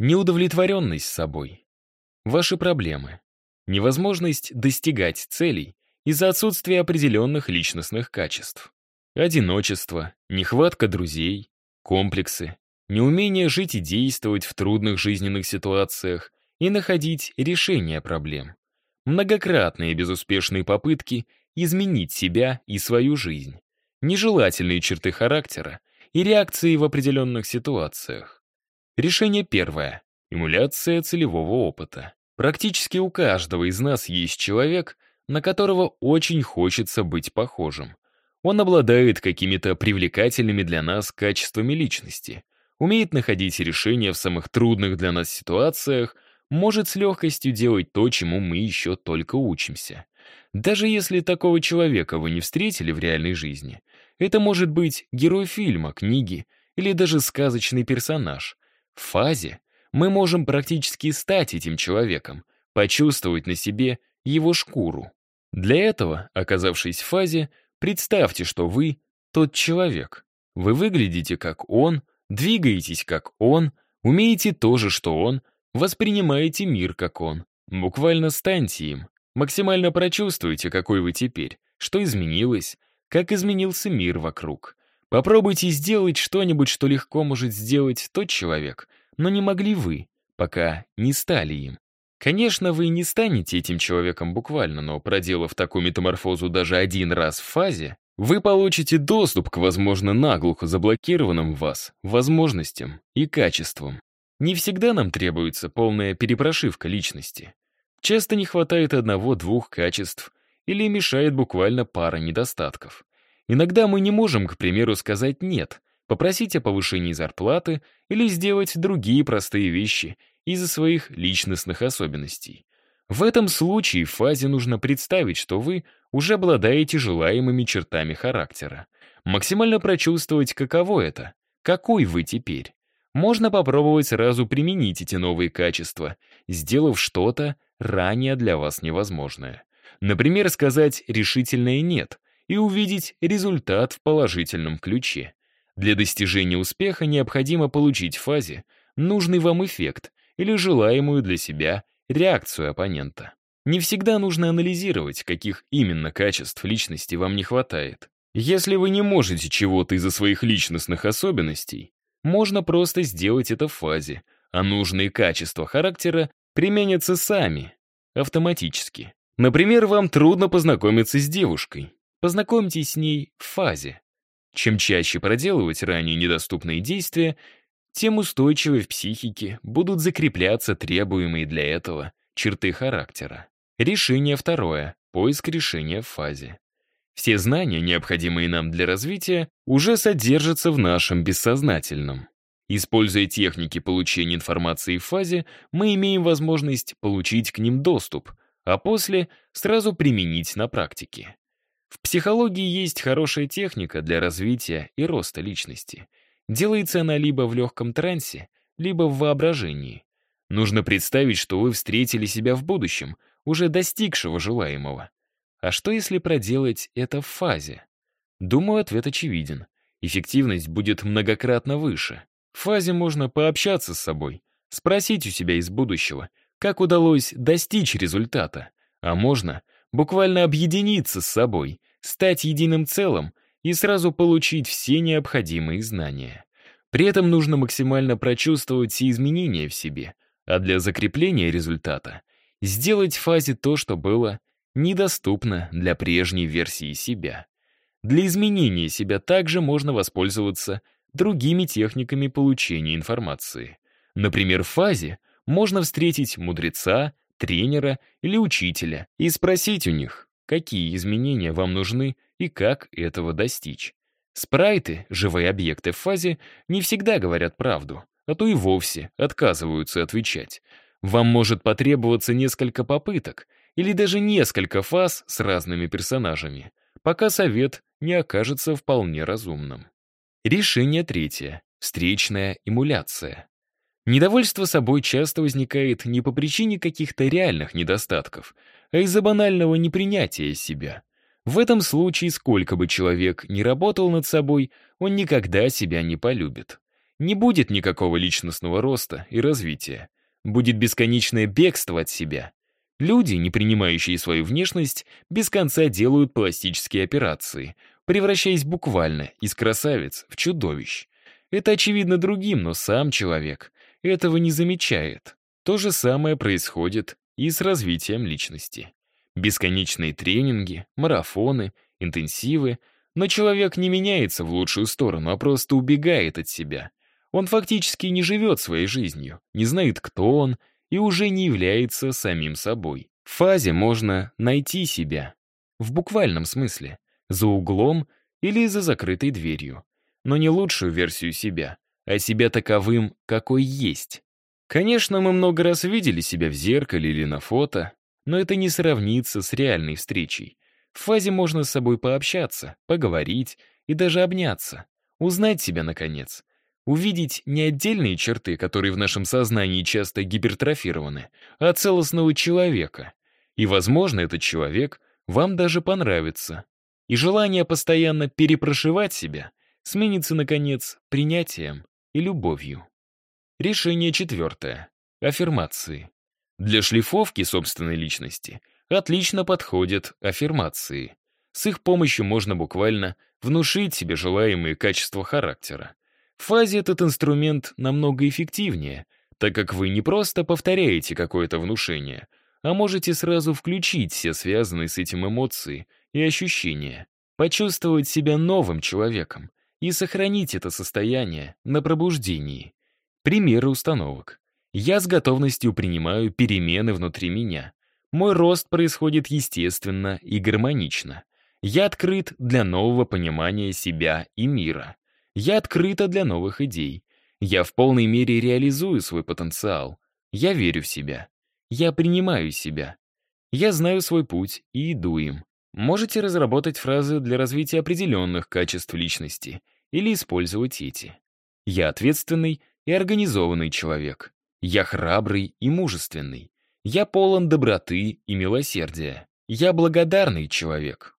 Неудовлетворенность собой. Ваши проблемы. Невозможность достигать целей из-за отсутствия определенных личностных качеств. Одиночество, нехватка друзей, комплексы, неумение жить и действовать в трудных жизненных ситуациях и находить решения проблем. Многократные безуспешные попытки изменить себя и свою жизнь. Нежелательные черты характера и реакции в определенных ситуациях. Решение первое. Эмуляция целевого опыта. Практически у каждого из нас есть человек, на которого очень хочется быть похожим. Он обладает какими-то привлекательными для нас качествами личности, умеет находить решения в самых трудных для нас ситуациях, может с легкостью делать то, чему мы еще только учимся. Даже если такого человека вы не встретили в реальной жизни, это может быть герой фильма, книги или даже сказочный персонаж. В фазе мы можем практически стать этим человеком, почувствовать на себе его шкуру. Для этого, оказавшись в фазе, представьте, что вы тот человек. Вы выглядите как он, двигаетесь как он, умеете то же, что он, воспринимаете мир как он. Буквально станьте им. Максимально прочувствуйте, какой вы теперь, что изменилось, как изменился мир вокруг. Попробуйте сделать что-нибудь, что легко может сделать тот человек, но не могли вы, пока не стали им. Конечно, вы не станете этим человеком буквально, но проделав такую метаморфозу даже один раз в фазе, вы получите доступ к, возможно, наглухо заблокированным вас возможностям и качествам. Не всегда нам требуется полная перепрошивка личности. Часто не хватает одного-двух качеств или мешает буквально пара недостатков. Иногда мы не можем, к примеру, сказать «нет», попросить о повышении зарплаты или сделать другие простые вещи из-за своих личностных особенностей. В этом случае в фазе нужно представить, что вы уже обладаете желаемыми чертами характера. Максимально прочувствовать, каково это, какой вы теперь. Можно попробовать сразу применить эти новые качества, сделав что-то ранее для вас невозможное. Например, сказать решительное «нет» и увидеть результат в положительном ключе. Для достижения успеха необходимо получить в фазе нужный вам эффект или желаемую для себя реакцию оппонента. Не всегда нужно анализировать, каких именно качеств личности вам не хватает. Если вы не можете чего-то из-за своих личностных особенностей, можно просто сделать это в фазе, а нужные качества характера применятся сами, автоматически. Например, вам трудно познакомиться с девушкой. Познакомьтесь с ней в фазе. Чем чаще проделывать ранее недоступные действия, тем устойчивее в психике будут закрепляться требуемые для этого черты характера. Решение второе. Поиск решения в фазе. Все знания, необходимые нам для развития, уже содержатся в нашем бессознательном. Используя техники получения информации в фазе, мы имеем возможность получить к ним доступ, а после сразу применить на практике. В психологии есть хорошая техника для развития и роста личности. Делается она либо в легком трансе, либо в воображении. Нужно представить, что вы встретили себя в будущем, уже достигшего желаемого. А что если проделать это в фазе? Думаю, ответ очевиден. Эффективность будет многократно выше. В фазе можно пообщаться с собой, спросить у себя из будущего, как удалось достичь результата. А можно буквально объединиться с собой, стать единым целым и сразу получить все необходимые знания. При этом нужно максимально прочувствовать все изменения в себе, а для закрепления результата сделать в фазе то, что было недоступно для прежней версии себя. Для изменения себя также можно воспользоваться другими техниками получения информации. Например, в фазе можно встретить мудреца, тренера или учителя и спросить у них, какие изменения вам нужны и как этого достичь. Спрайты, живые объекты в фазе, не всегда говорят правду, а то и вовсе отказываются отвечать. Вам может потребоваться несколько попыток или даже несколько фаз с разными персонажами, пока совет не окажется вполне разумным. Решение третье. Встречная эмуляция. Недовольство собой часто возникает не по причине каких-то реальных недостатков, а из-за банального непринятия себя. В этом случае, сколько бы человек ни работал над собой, он никогда себя не полюбит. Не будет никакого личностного роста и развития. Будет бесконечное бегство от себя. Люди, не принимающие свою внешность, без конца делают пластические операции, превращаясь буквально из красавиц в чудовищ. Это очевидно другим, но сам человек этого не замечает. То же самое происходит и с развитием личности. Бесконечные тренинги, марафоны, интенсивы, но человек не меняется в лучшую сторону, а просто убегает от себя. Он фактически не живет своей жизнью, не знает, кто он, и уже не является самим собой. В фазе можно найти себя. В буквальном смысле. За углом или за закрытой дверью. Но не лучшую версию себя, а себя таковым, какой есть. Конечно, мы много раз видели себя в зеркале или на фото, но это не сравнится с реальной встречей. В фазе можно с собой пообщаться, поговорить и даже обняться. Узнать себя, наконец. Увидеть не отдельные черты, которые в нашем сознании часто гипертрофированы, а целостного человека. И, возможно, этот человек вам даже понравится. И желание постоянно перепрошивать себя сменится, наконец, принятием и любовью. Решение четвертое. Аффирмации. Для шлифовки собственной личности отлично подходят аффирмации. С их помощью можно буквально внушить себе желаемые качества характера. В фазе этот инструмент намного эффективнее, так как вы не просто повторяете какое-то внушение, а можете сразу включить все связанные с этим эмоции и ощущения, почувствовать себя новым человеком и сохранить это состояние на пробуждении. Примеры установок. Я с готовностью принимаю перемены внутри меня. Мой рост происходит естественно и гармонично. Я открыт для нового понимания себя и мира. Я открыта для новых идей. Я в полной мере реализую свой потенциал. Я верю в себя. Я принимаю себя. Я знаю свой путь и иду им. Можете разработать фразы для развития определенных качеств личности или использовать эти. Я ответственный и организованный человек. Я храбрый и мужественный. Я полон доброты и милосердия. Я благодарный человек.